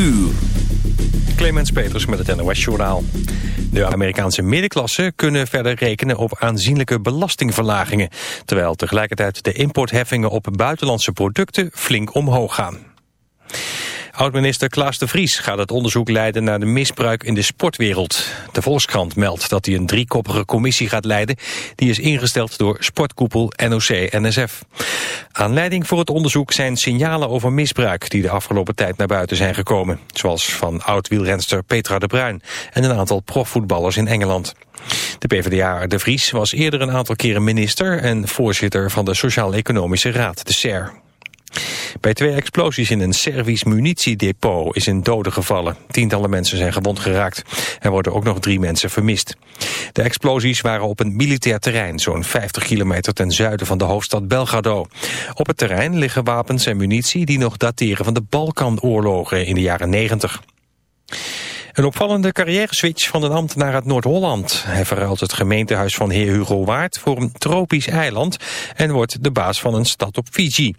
uur. Clemens Peters met het NOS Journaal. De Amerikaanse middenklasse kunnen verder rekenen op aanzienlijke belastingverlagingen... terwijl tegelijkertijd de importheffingen op buitenlandse producten flink omhoog gaan. Oud-minister Klaas de Vries gaat het onderzoek leiden naar de misbruik in de sportwereld. De Volkskrant meldt dat hij een driekoppige commissie gaat leiden... die is ingesteld door sportkoepel NOC-NSF. Aanleiding voor het onderzoek zijn signalen over misbruik... die de afgelopen tijd naar buiten zijn gekomen. Zoals van oud-wielrenster Petra de Bruin... en een aantal profvoetballers in Engeland. De PvdA De Vries was eerder een aantal keren minister... en voorzitter van de Sociaal-Economische Raad, de SER. Bij twee explosies in een Servisch munitiedepot is een dode gevallen. Tientallen mensen zijn gewond geraakt. Er worden ook nog drie mensen vermist. De explosies waren op een militair terrein, zo'n 50 kilometer ten zuiden van de hoofdstad Belgrado. Op het terrein liggen wapens en munitie die nog dateren van de Balkanoorlogen in de jaren 90. Een opvallende carrière-switch van een ambtenaar uit Noord-Holland. Hij verruilt het gemeentehuis van heer Hugo Waard voor een tropisch eiland... en wordt de baas van een stad op Fiji.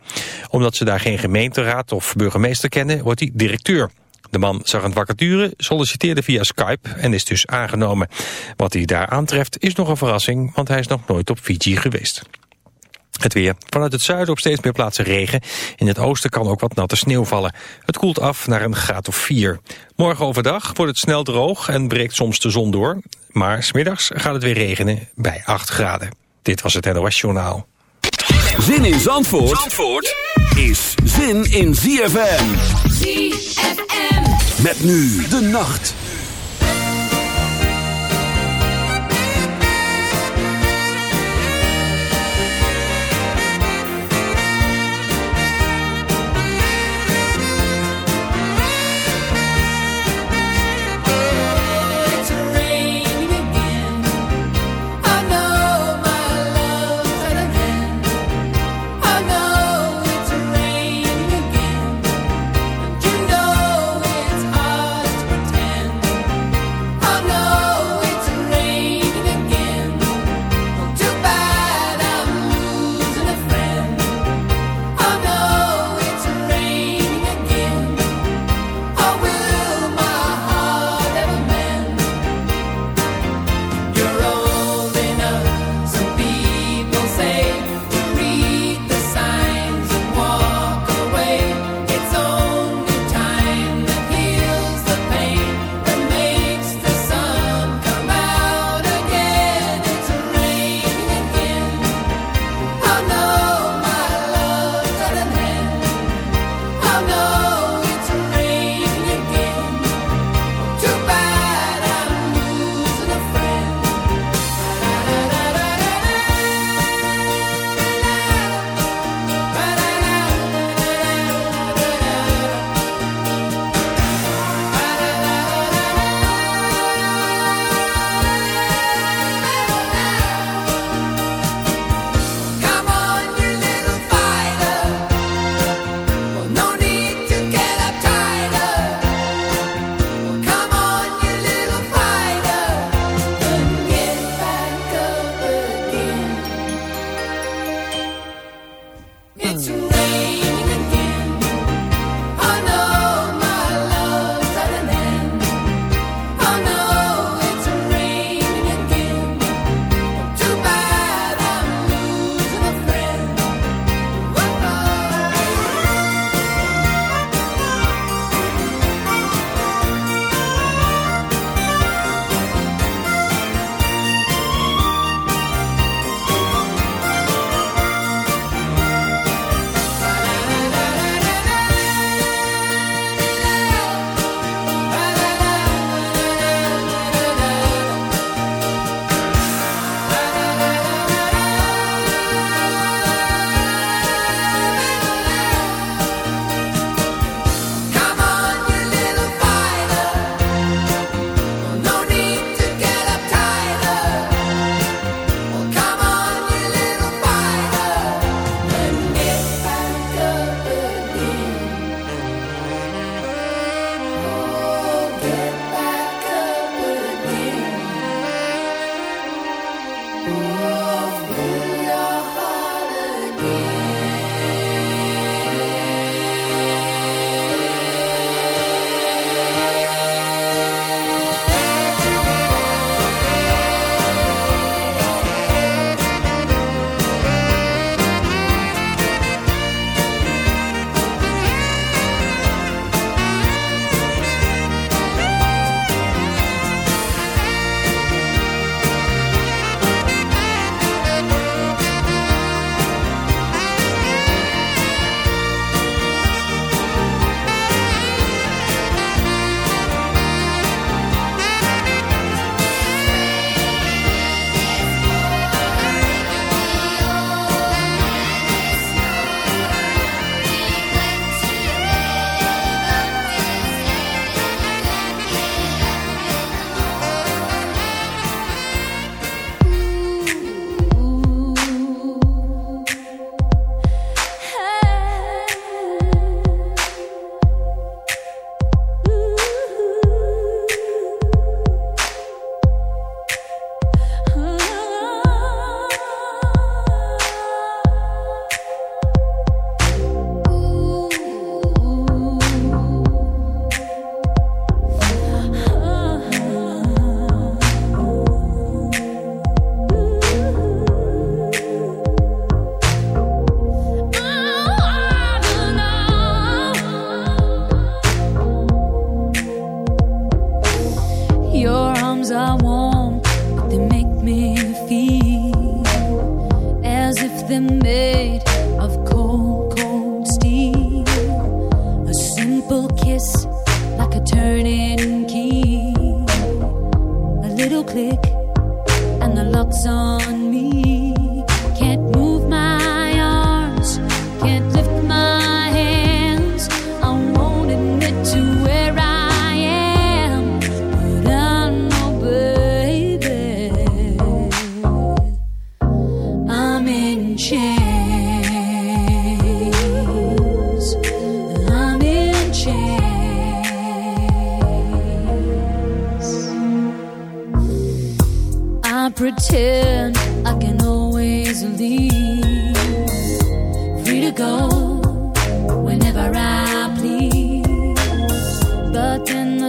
Omdat ze daar geen gemeenteraad of burgemeester kennen, wordt hij directeur. De man zag een vacature, solliciteerde via Skype en is dus aangenomen. Wat hij daar aantreft is nog een verrassing, want hij is nog nooit op Fiji geweest. Het weer. Vanuit het zuiden op steeds meer plaatsen regen. In het oosten kan ook wat natte sneeuw vallen. Het koelt af naar een graad of 4. Morgen overdag wordt het snel droog en breekt soms de zon door. Maar smiddags gaat het weer regenen bij 8 graden. Dit was het NOS Journaal. Zin in Zandvoort, Zandvoort is zin in ZFM. ZFM. Met nu de nacht.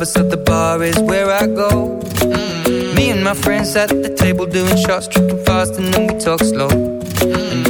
lovers, so the bar is where I go. Mm-hmm. Me and my friends at the table doing shots, tripping fast, and then we talk slow. And you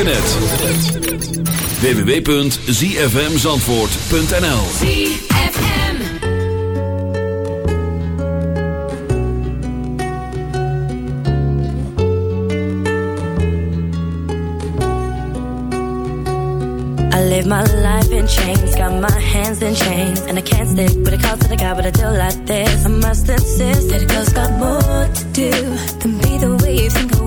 Internet. www.zfmzandvoort.nl ZFM. I live my life in chains, got my hands in chains, and I can't stick with a call to the guy, but I do like this. I must insist that a girl's got more to do than be the way you think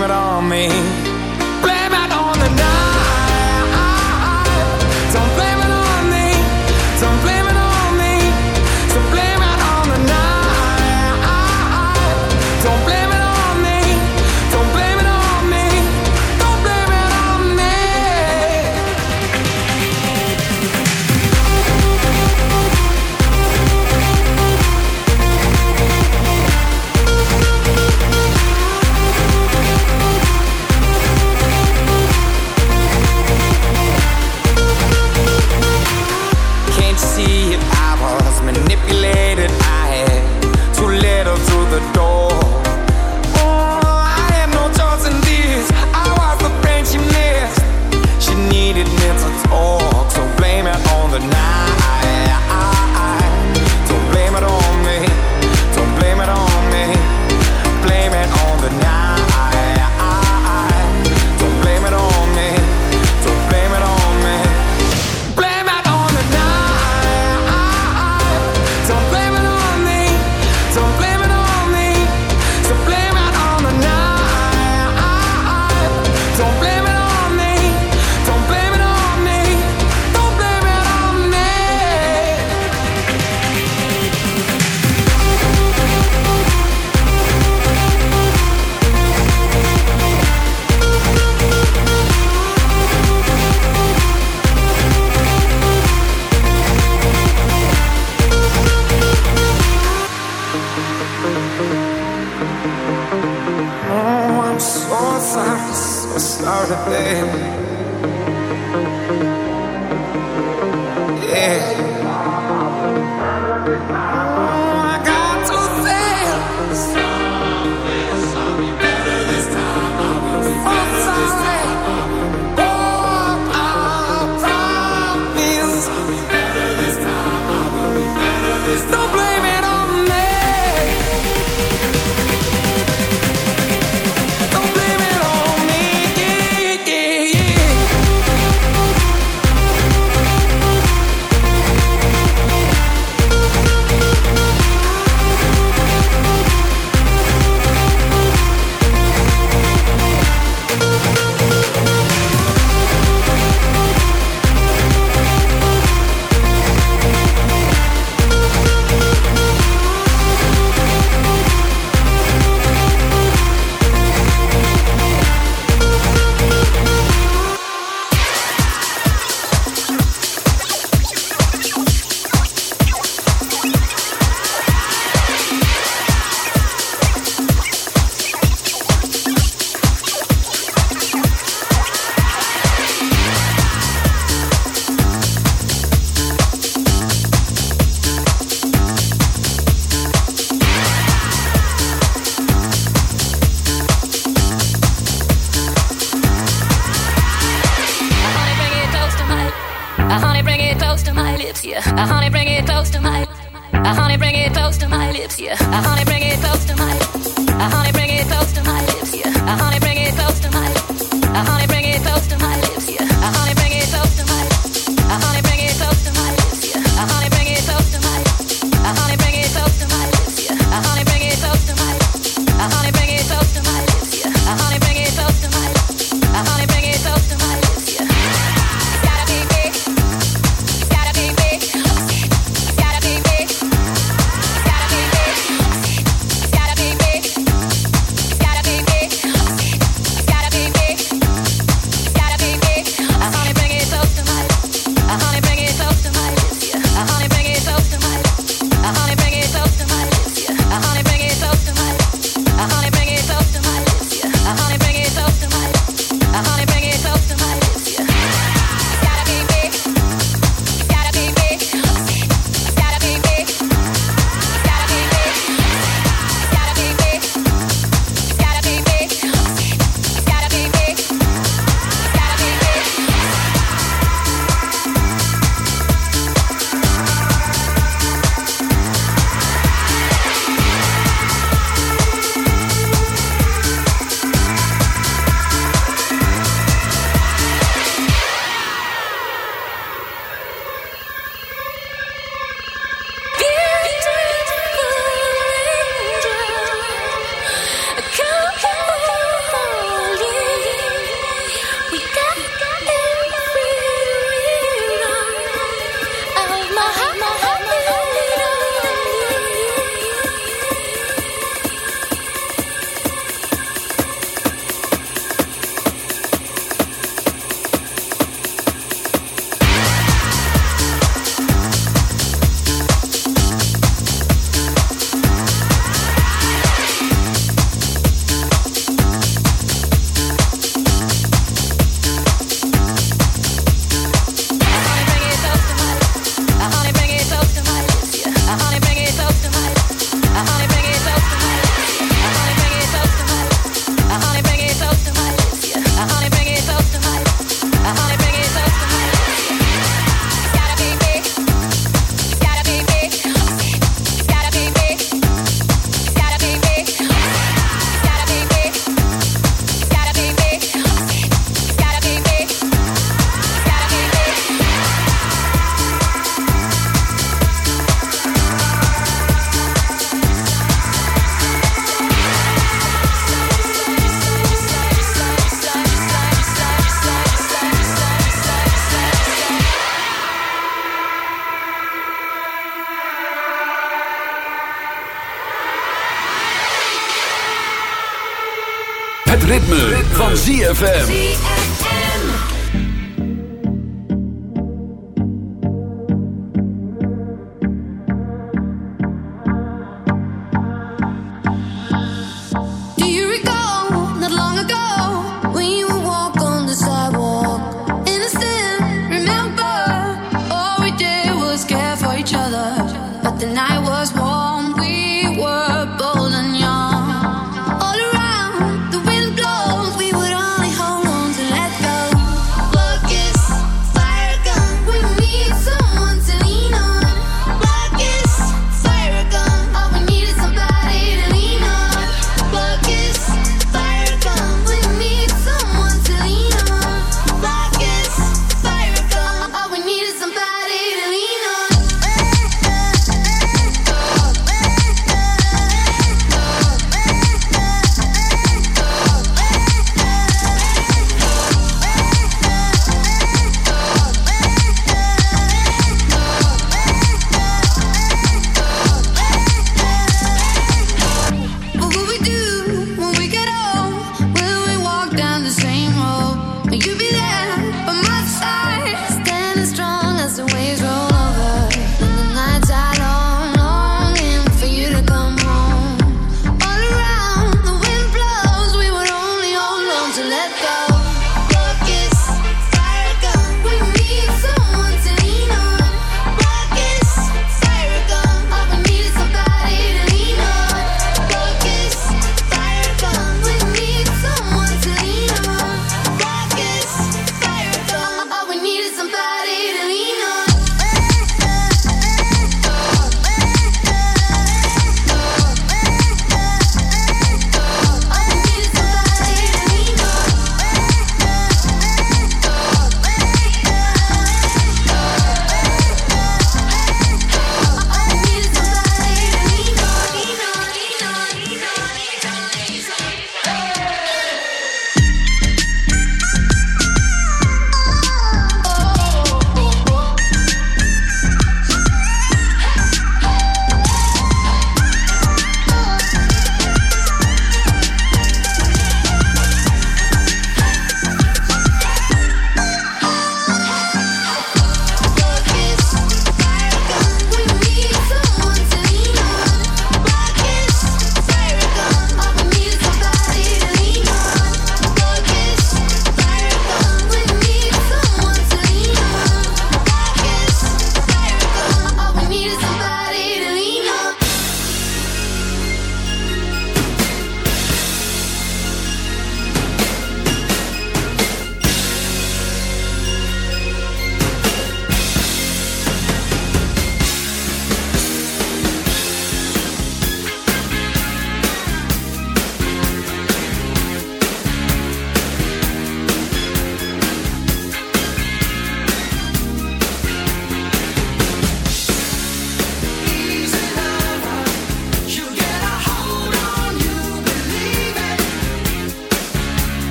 blame it on me. ZFM.